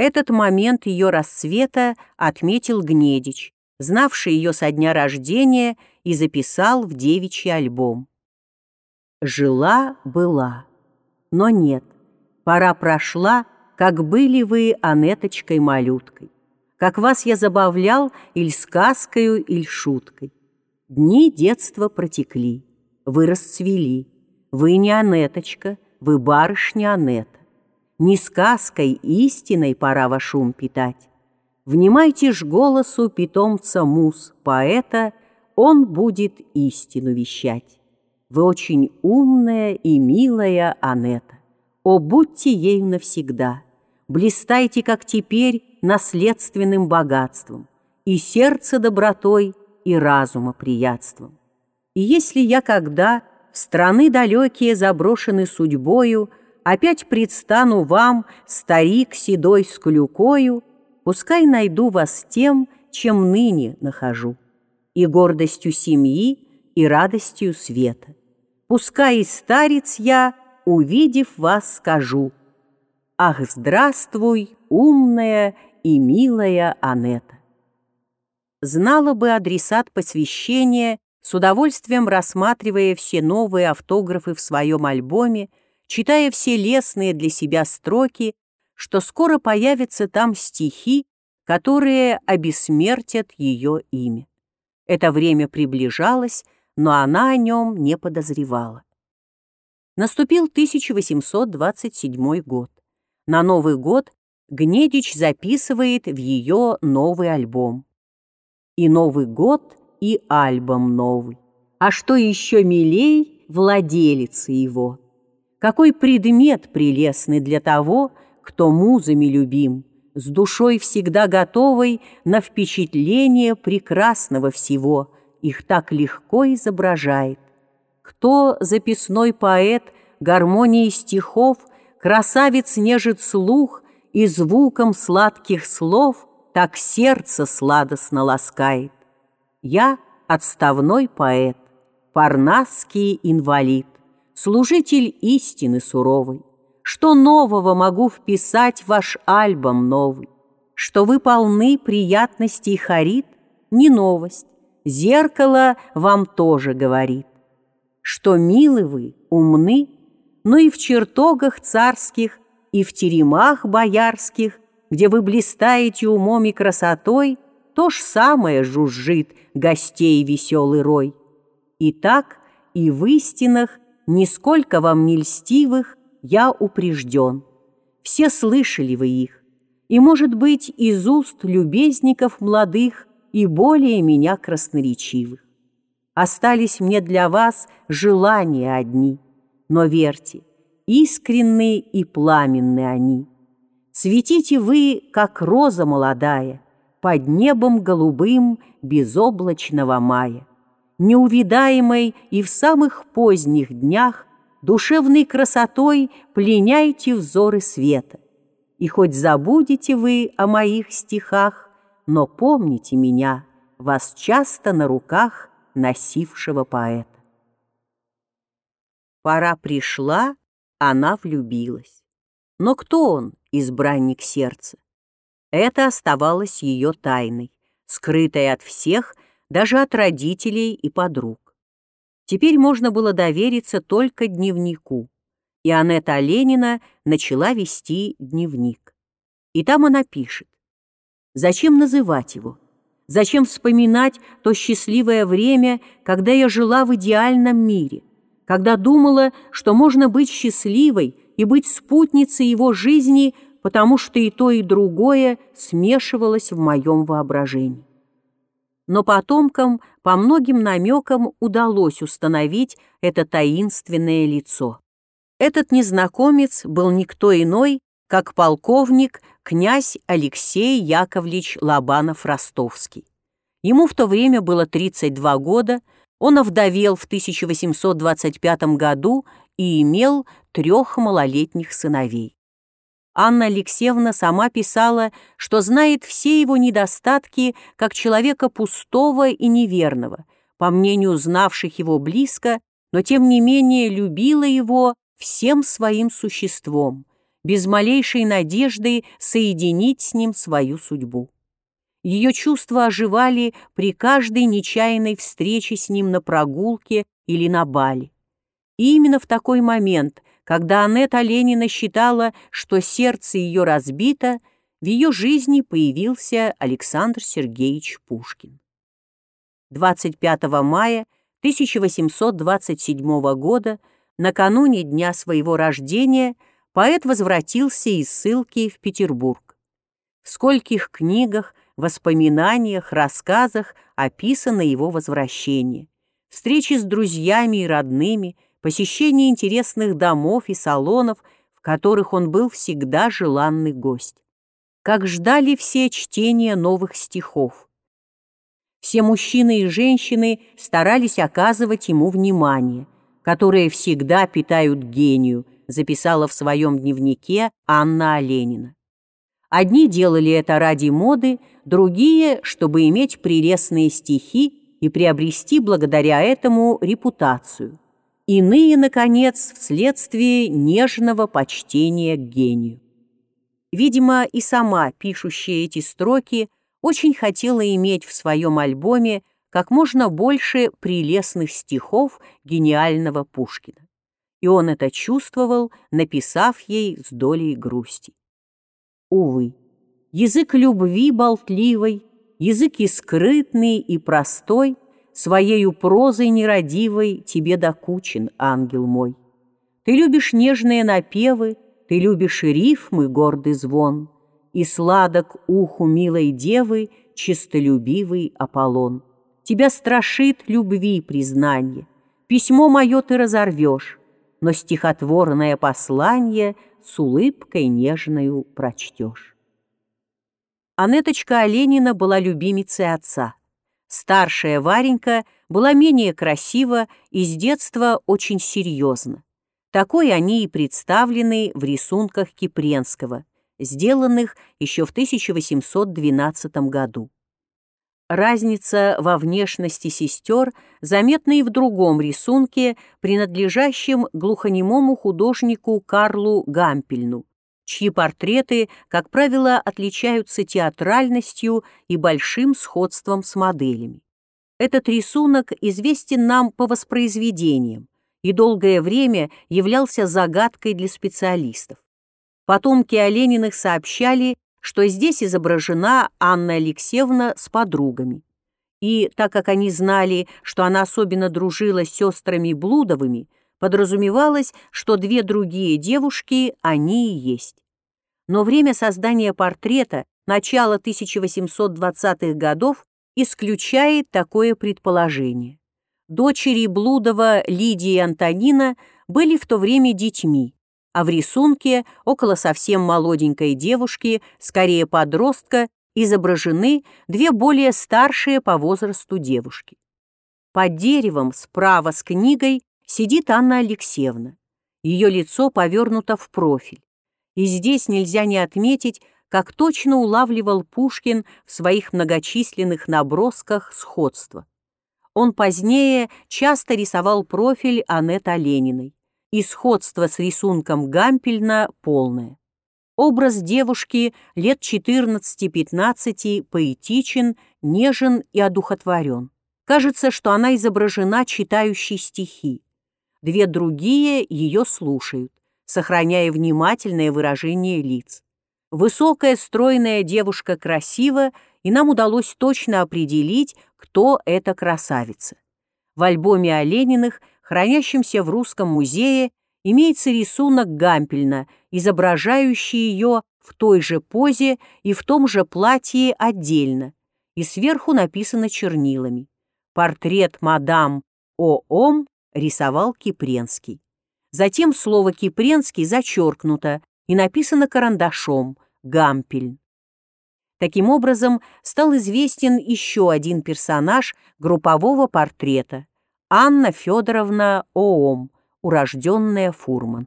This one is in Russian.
Этот момент ее расцвета отметил Гнедич, знавший ее со дня рождения, и записал в девичий альбом. Жила-была, но нет, пора прошла, как были вы Анеточкой-малюткой, как вас я забавлял иль сказкою, иль шуткой. Дни детства протекли, вы расцвели, вы не Анеточка, вы барышня Анета. Не сказкой, истиной пора ваш ум питать. Внимайте ж голосу питомца мус, поэта, он будет истину вещать. Вы очень умная и милая Анета. О, будьте ею навсегда. Блистайте, как теперь, наследственным богатством, и сердце добротой, и разума приятством. И если я когда в страны далекие заброшены судьбою, опять предстану вам, старик седой с клюкою, пускай найду вас тем, чем ныне нахожу, и гордостью семьи, и радостью света. Пускай и старец я, увидев вас, скажу, Ах, здравствуй, умная и милая Анета. Знала бы адресат посвящения, с удовольствием рассматривая все новые автографы в своем альбоме, читая все лестные для себя строки, что скоро появятся там стихи, которые обессмертят ее имя. Это время приближалось, но она о нем не подозревала. Наступил 1827 год. На Новый год Гнедич записывает в ее новый альбом. И Новый год, и альбом новый. А что еще милей владелица его. Какой предмет прелестный для того, кто музами любим, с душой всегда готовой на впечатление прекрасного всего, их так легко изображает. Кто записной поэт гармонии стихов, красавец нежит слух и звуком сладких слов так сердце сладостно ласкает. Я отставной поэт, парнасский инвалид, служитель истины суровой. Что нового могу вписать в ваш альбом новый? Что вы полны приятностей харит? Не новость. Зеркало вам тоже говорит. Что милы вы, умны, но и в чертогах царских, и в теремах боярских, где вы блистаете умом и красотой, то ж самое жужжит гостей веселый рой. И так и в истинах нисколько вам не льстивых я упрежден. Все слышали вы их, и, может быть, из уст любезников молодых и более меня красноречивых. Остались мне для вас желания одни, но верьте, искренние и пламенные они. Цветите вы, как роза молодая, под небом голубым безоблачного мая неувидаемой и в самых поздних днях душевной красотой пленяйте взоры света. И хоть забудете вы о моих стихах, но помните меня, вас часто на руках носившего поэта. Пора пришла, она влюбилась. Но кто он, избранник сердца? Это оставалось ее тайной, скрытой от всех даже от родителей и подруг. Теперь можно было довериться только дневнику, и Анетта Ленина начала вести дневник. И там она пишет. Зачем называть его? Зачем вспоминать то счастливое время, когда я жила в идеальном мире, когда думала, что можно быть счастливой и быть спутницей его жизни, потому что и то, и другое смешивалось в моем воображении но потомкам по многим намекам удалось установить это таинственное лицо. Этот незнакомец был никто иной, как полковник князь Алексей Яковлевич Лобанов-Ростовский. Ему в то время было 32 года, он овдовел в 1825 году и имел трех малолетних сыновей. Анна Алексеевна сама писала, что знает все его недостатки как человека пустого и неверного, по мнению знавших его близко, но тем не менее любила его всем своим существом, без малейшей надежды соединить с ним свою судьбу. Ее чувства оживали при каждой нечаянной встрече с ним на прогулке или на бале. И именно в такой момент, когда Аннет Оленина считала, что сердце ее разбито, в ее жизни появился Александр Сергеевич Пушкин. 25 мая 1827 года, накануне дня своего рождения, поэт возвратился из ссылки в Петербург. В скольких книгах, воспоминаниях, рассказах описано его возвращение. Встречи с друзьями и родными, посещение интересных домов и салонов, в которых он был всегда желанный гость как ждали все чтения новых стихов. Все мужчины и женщины старались оказывать ему внимание, которое всегда питают гению, записала в своем дневнике Анна Оленина. Одни делали это ради моды, другие, чтобы иметь прелестные стихи и приобрести благодаря этому репутацию. Иные, наконец, вследствие нежного почтения к гению. Видимо, и сама, пишущая эти строки, очень хотела иметь в своем альбоме как можно больше прелестных стихов гениального Пушкина. И он это чувствовал, написав ей с долей грусти. Увы, язык любви болтливой, язык и скрытный, и простой, своею прозой нерадивой тебе докучен, ангел мой. Ты любишь нежные напевы, ты любишь и рифмы, гордый звон, И сладок уху милой девы Чистолюбивый Аполлон. Тебя страшит любви признание, Письмо мое ты разорвешь, Но стихотворное послание С улыбкой нежною прочтешь. Анеточка Оленина была любимицей отца. Старшая Варенька была менее красива и с детства очень серьезна. Такой они и представлены в рисунках Кипренского, сделанных еще в 1812 году. Разница во внешности сестер заметна и в другом рисунке, принадлежащем глухонемому художнику Карлу Гампельну, чьи портреты, как правило, отличаются театральностью и большим сходством с моделями. Этот рисунок известен нам по воспроизведениям, и долгое время являлся загадкой для специалистов. Потомки Олениных сообщали, что здесь изображена Анна Алексеевна с подругами. И так как они знали, что она особенно дружила с сестрами Блудовыми, подразумевалось, что две другие девушки они и есть. Но время создания портрета, начало 1820-х годов, исключает такое предположение. Дочери Блудова Лидия и Антонина были в то время детьми, а в рисунке около совсем молоденькой девушки, скорее подростка, изображены две более старшие по возрасту девушки. Под деревом справа с книгой сидит Анна Алексеевна. Ее лицо повернуто в профиль. И здесь нельзя не отметить, как точно улавливал Пушкин в своих многочисленных набросках сходства. Он позднее часто рисовал профиль Аннет Олениной. И сходство с рисунком Гампельна полное. Образ девушки лет 14-15 поэтичен, нежен и одухотворен. Кажется, что она изображена читающей стихи. Две другие ее слушают, сохраняя внимательное выражение лиц. Высокая, стройная девушка красива, и нам удалось точно определить, кто эта красавица. В альбоме Олениных, хранящемся в Русском музее, имеется рисунок Гампельна, изображающий ее в той же позе и в том же платье отдельно, и сверху написано чернилами. Портрет мадам О.Ом рисовал Кипренский. Затем слово «Кипренский» зачеркнуто и написано карандашом «Гампель». Таким образом, стал известен еще один персонаж группового портрета – Анна Федоровна Оом, урожденная Фурман.